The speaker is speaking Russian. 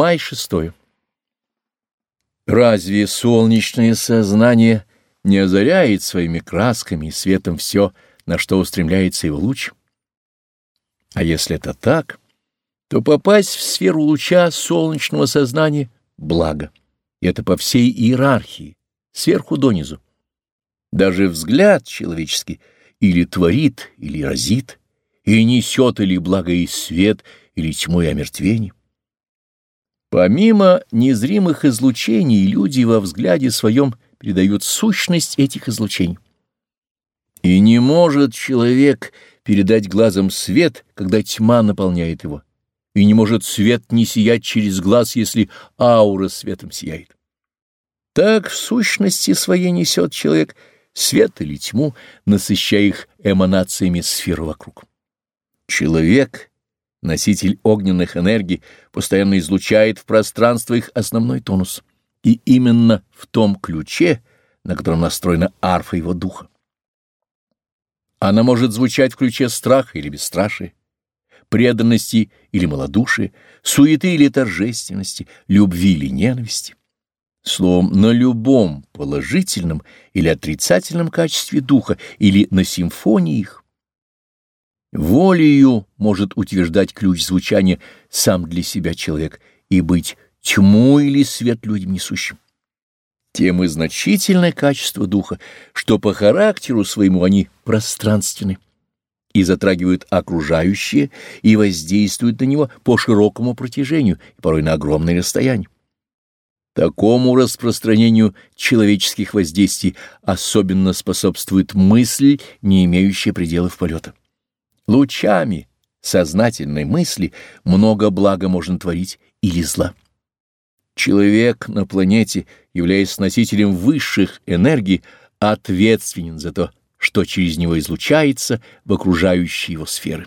Май шестое. Разве солнечное сознание не озаряет своими красками и светом все, на что устремляется его луч? А если это так, то попасть в сферу луча солнечного сознания — благо. Это по всей иерархии, сверху донизу. Даже взгляд человеческий или творит, или разит, и несет или благо и свет, или тьму и омертвение. Помимо незримых излучений, люди во взгляде своем передают сущность этих излучений. И не может человек передать глазом свет, когда тьма наполняет его, и не может свет не сиять через глаз, если аура светом сияет. Так в сущности своей несет человек свет или тьму, насыщая их эманациями сферы вокруг. Человек, носитель огненных энергий, постоянно излучает в пространство их основной тонус, и именно в том ключе, на котором настроена арфа его духа. Она может звучать в ключе страха или бесстрашия, преданности или малодушия, суеты или торжественности, любви или ненависти. Словом, на любом положительном или отрицательном качестве духа или на симфонии их. Волею может утверждать ключ звучания сам для себя человек и быть тьму или свет людям несущим. Тем и значительное качество духа, что по характеру своему они пространственны и затрагивают окружающее и воздействуют на него по широкому протяжению и порой на огромное расстояние. Такому распространению человеческих воздействий особенно способствует мысль, не имеющая пределов полета. Лучами сознательной мысли много блага можно творить или зла. Человек на планете, являясь носителем высших энергий, ответственен за то, что через него излучается в окружающие его сферы.